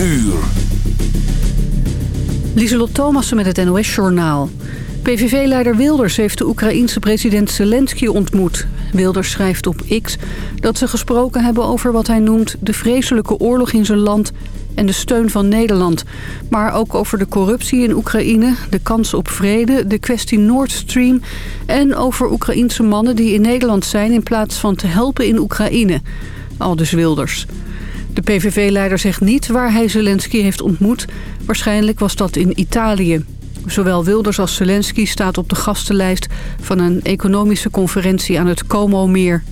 uur. Lieselot Thomassen met het NOS-journaal. PVV-leider Wilders heeft de Oekraïense president Zelensky ontmoet. Wilders schrijft op X dat ze gesproken hebben over wat hij noemt... de vreselijke oorlog in zijn land en de steun van Nederland. Maar ook over de corruptie in Oekraïne, de kans op vrede, de kwestie Nord Stream... en over Oekraïense mannen die in Nederland zijn in plaats van te helpen in Oekraïne. Aldus Wilders. De PVV-leider zegt niet waar hij Zelensky heeft ontmoet. Waarschijnlijk was dat in Italië. Zowel Wilders als Zelensky staat op de gastenlijst van een economische conferentie aan het Como-meer.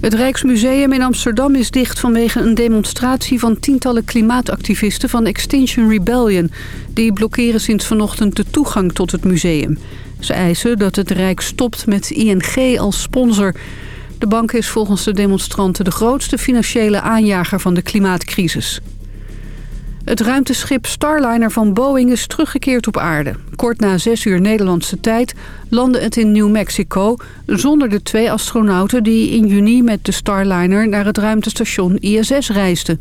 Het Rijksmuseum in Amsterdam is dicht vanwege een demonstratie van tientallen klimaatactivisten van Extinction Rebellion. Die blokkeren sinds vanochtend de toegang tot het museum. Ze eisen dat het Rijk stopt met ING als sponsor. De bank is volgens de demonstranten de grootste financiële aanjager van de klimaatcrisis. Het ruimteschip Starliner van Boeing is teruggekeerd op aarde. Kort na 6 uur Nederlandse tijd landde het in New Mexico... zonder de twee astronauten die in juni met de Starliner... naar het ruimtestation ISS reisden.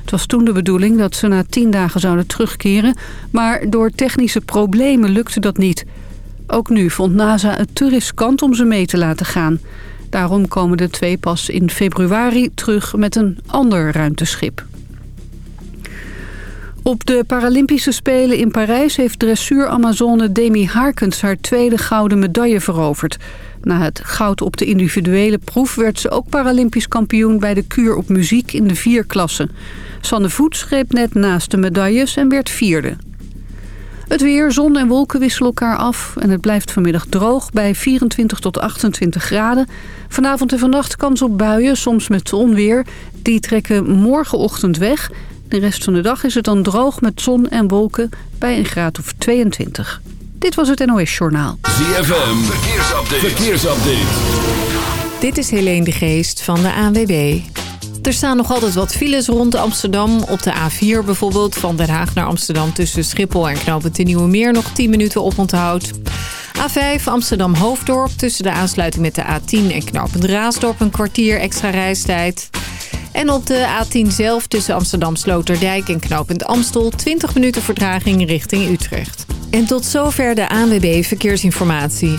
Het was toen de bedoeling dat ze na 10 dagen zouden terugkeren... maar door technische problemen lukte dat niet. Ook nu vond NASA het te riskant om ze mee te laten gaan. Daarom komen de twee pas in februari terug met een ander ruimteschip. Op de Paralympische Spelen in Parijs heeft dressuur-Amazone Demi Harkens haar tweede gouden medaille veroverd. Na het goud op de individuele proef werd ze ook Paralympisch kampioen bij de kuur op muziek in de vierklasse. Sanne Voet greep net naast de medailles en werd vierde. Het weer, zon en wolken wisselen elkaar af en het blijft vanmiddag droog bij 24 tot 28 graden. Vanavond en vannacht kans op buien, soms met onweer. Die trekken morgenochtend weg de rest van de dag is het dan droog met zon en wolken bij een graad of 22. Dit was het NOS Journaal. ZFM, verkeersupdate. verkeersupdate. Dit is Helene de Geest van de ANWB. Er staan nog altijd wat files rond Amsterdam. Op de A4 bijvoorbeeld, van Den Haag naar Amsterdam... tussen Schiphol en Knoopend de Nieuwe Meer nog 10 minuten op onthoud. A5 Amsterdam-Hoofddorp tussen de aansluiting met de A10 en Knoopend Raasdorp... een kwartier extra reistijd... En op de A10 zelf tussen Amsterdam Sloterdijk en knooppunt Amstel 20 minuten vertraging richting Utrecht. En tot zover de ANWB Verkeersinformatie.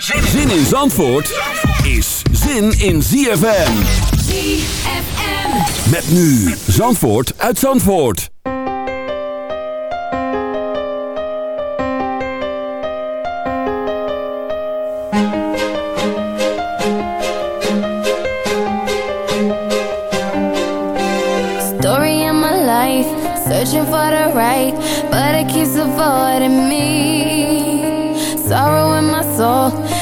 Zin in Zandvoort is zin in ZFM. ZFM. Met nu Zandvoort uit Zandvoort. Story of my life, searching for the right, but it keeps avoiding me.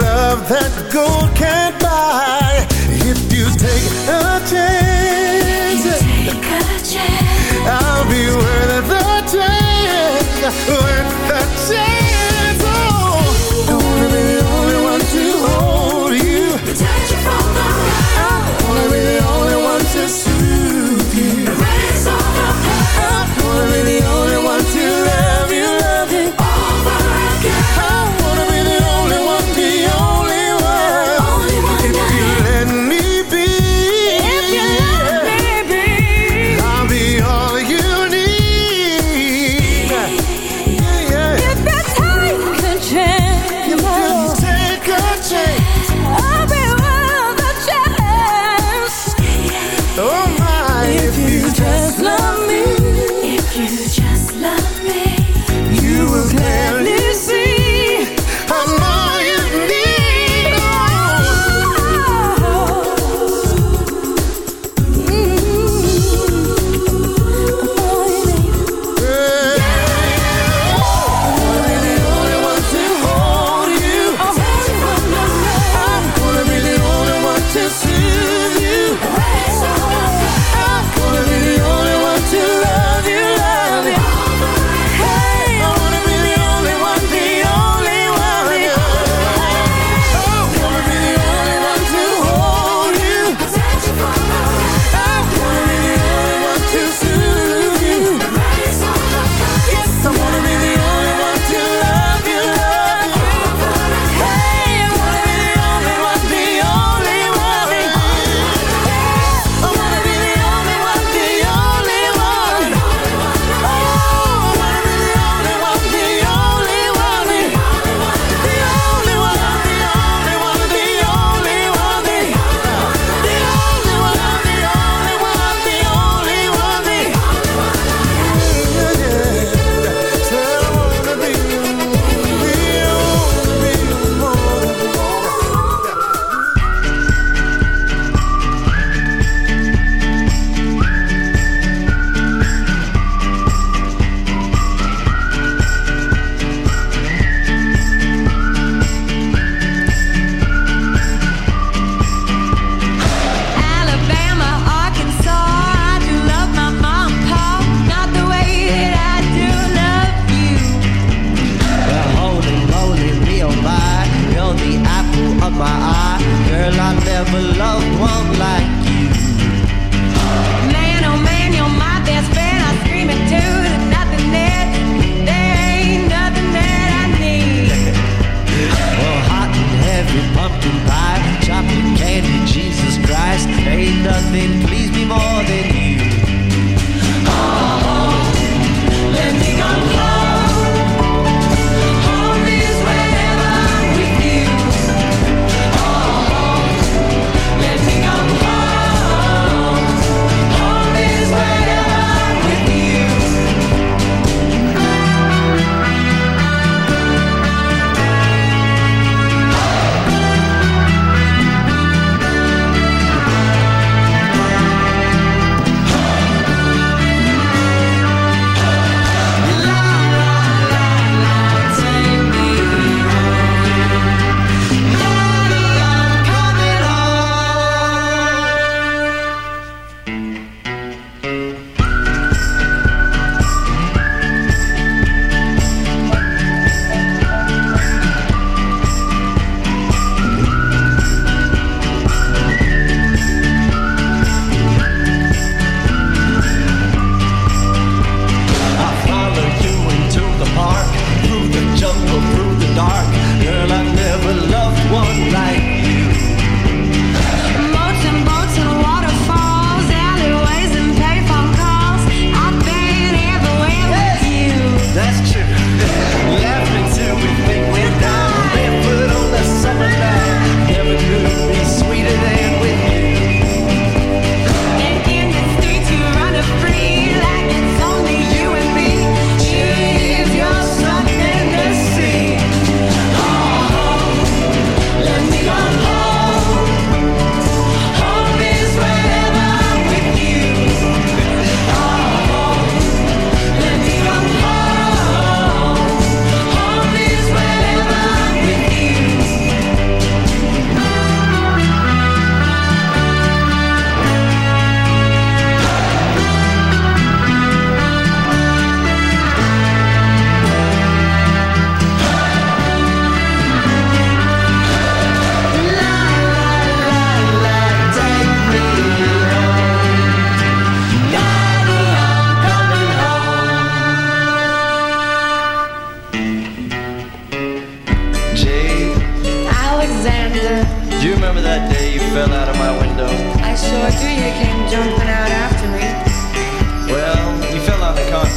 love that gold can't buy. If you take a chance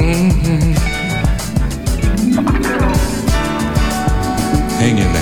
Mm-hmm. Hang in there.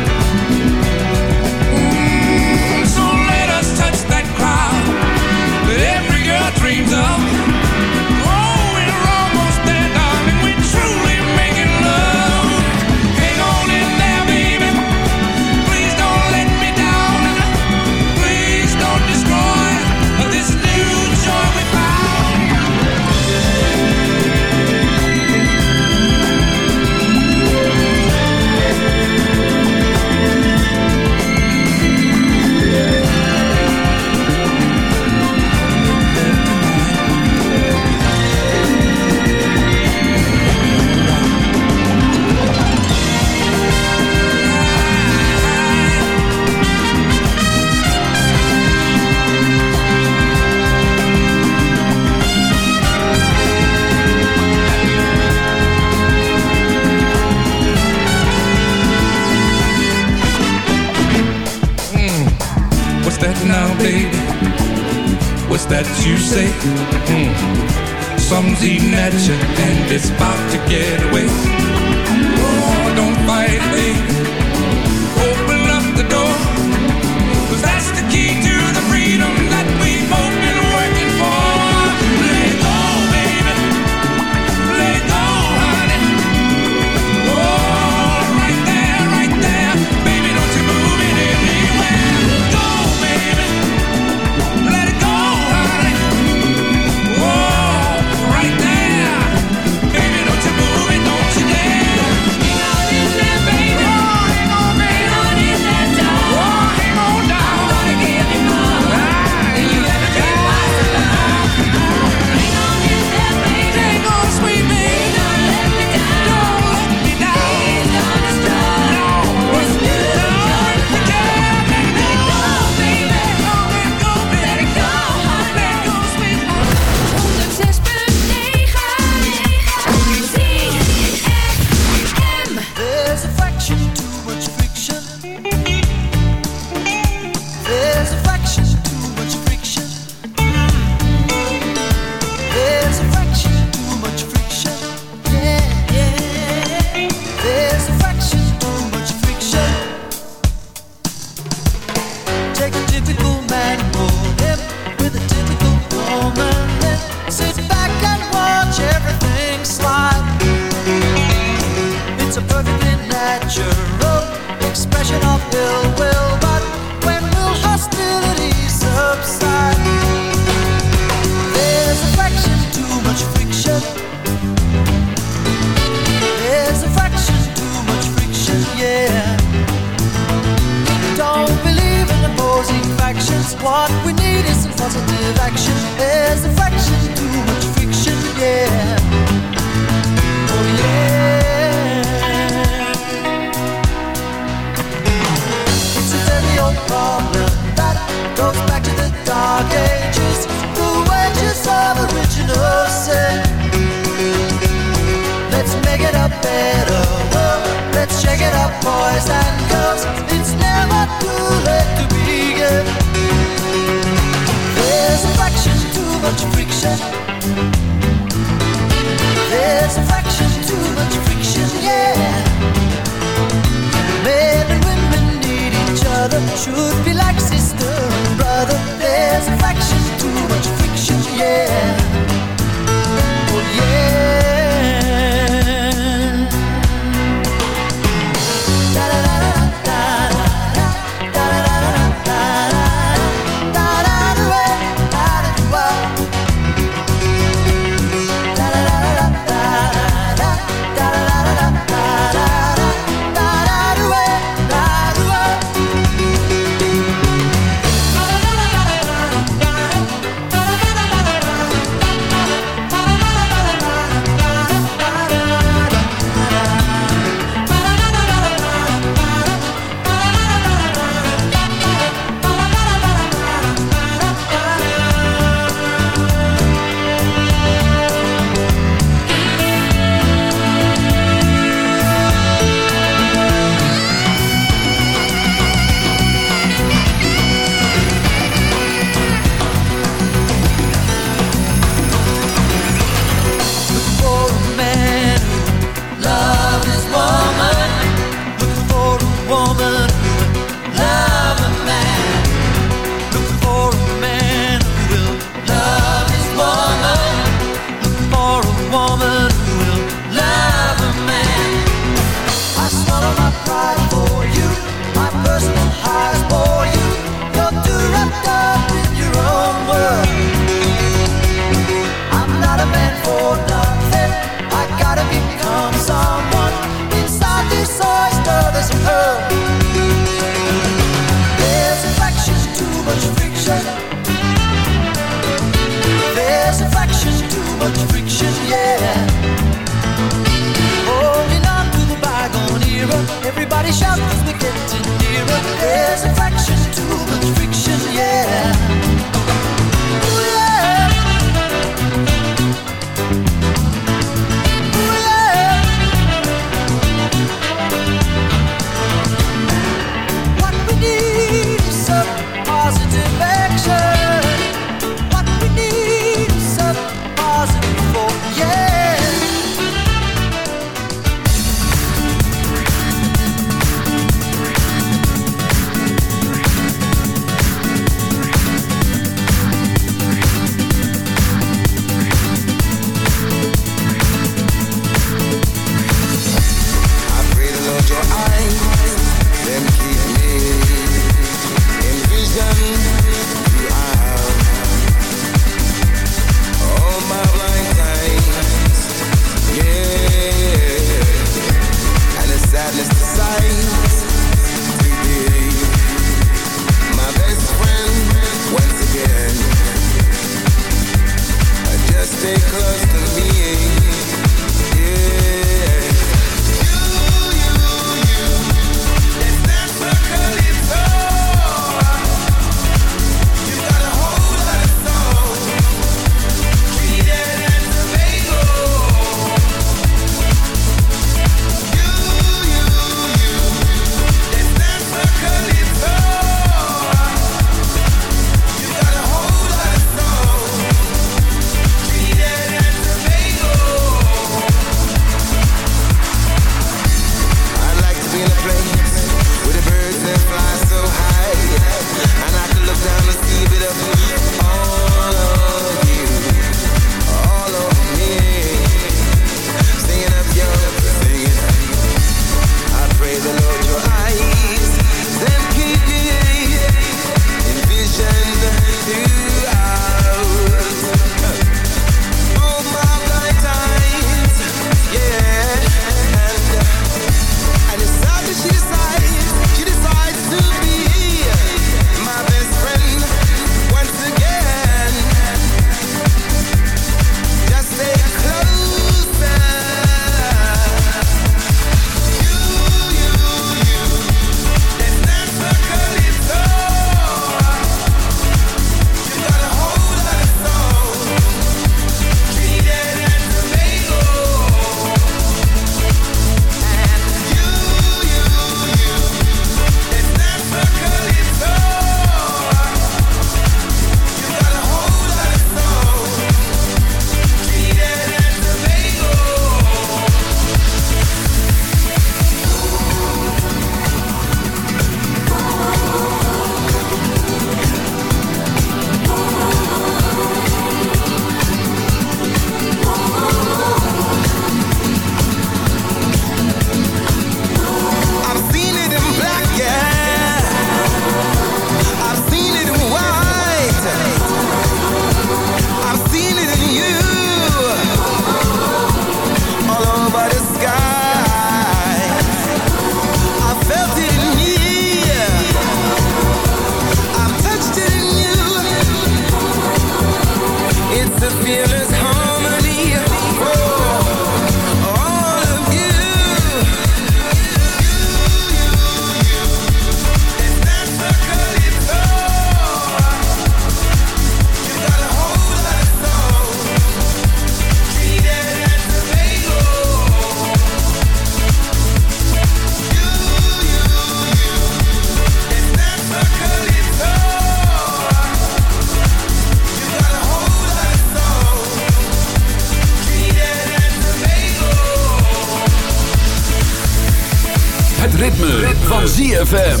ritme, ritme. van ZFM.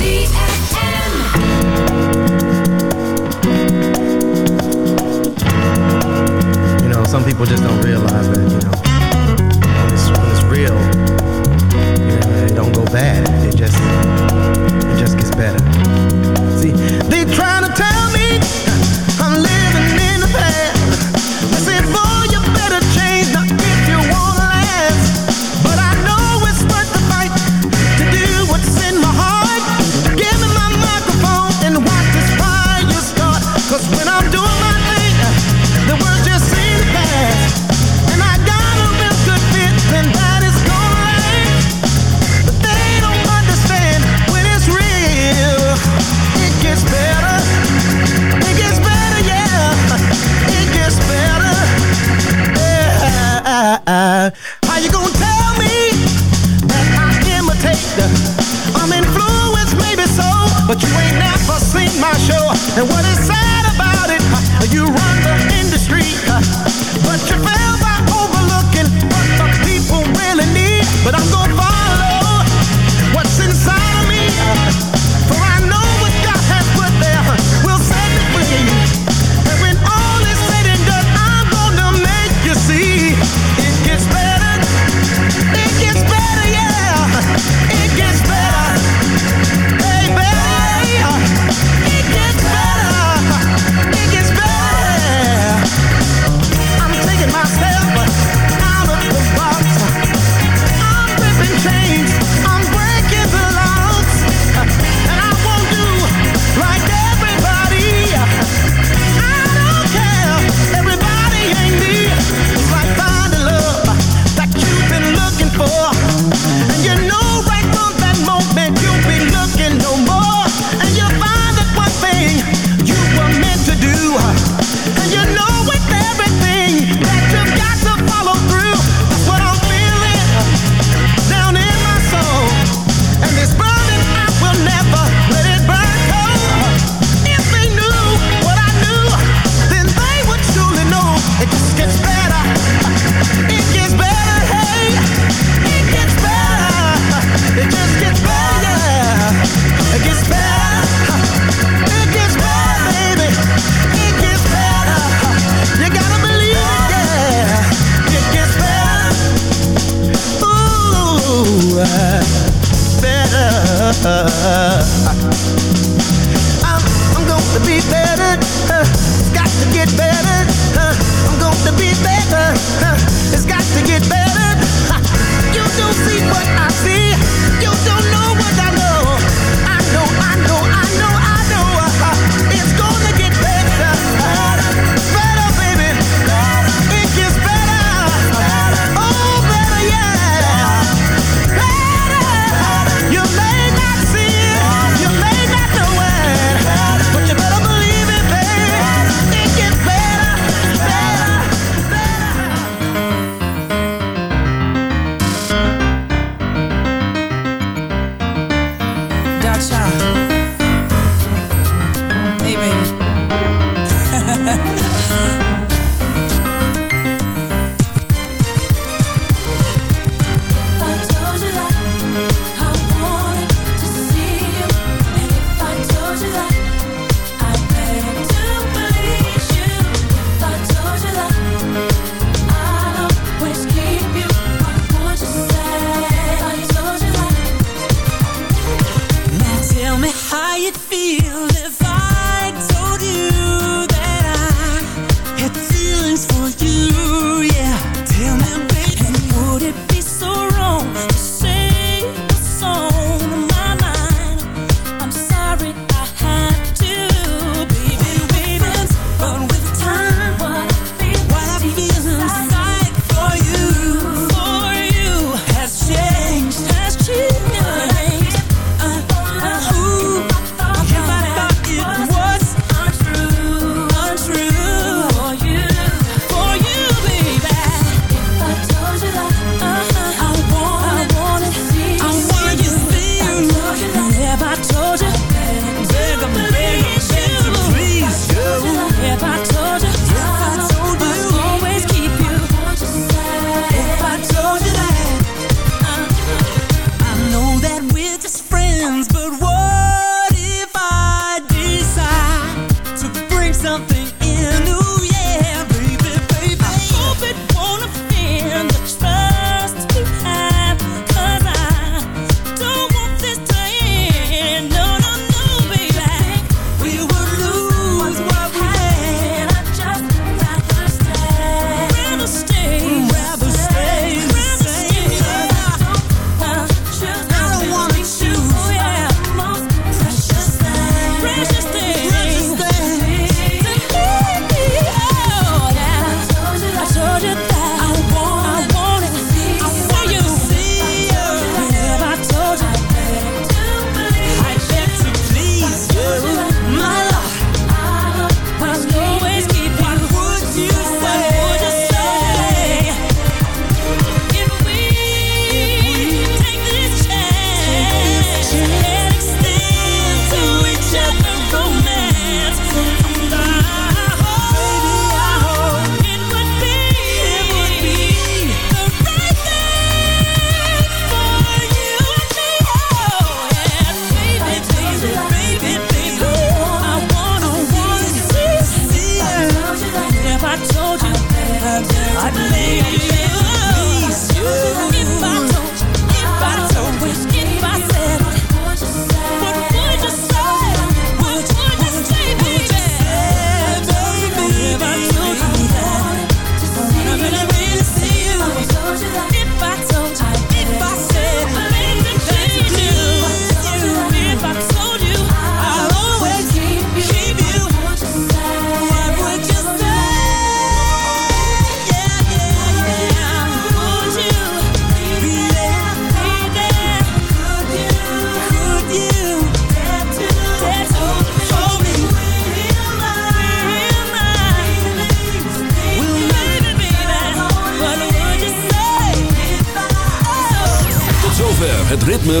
You know, some people just don't realize that, you know. When it's, when it's real, you know, it don't go bad. It just, it just gets better. See, they trying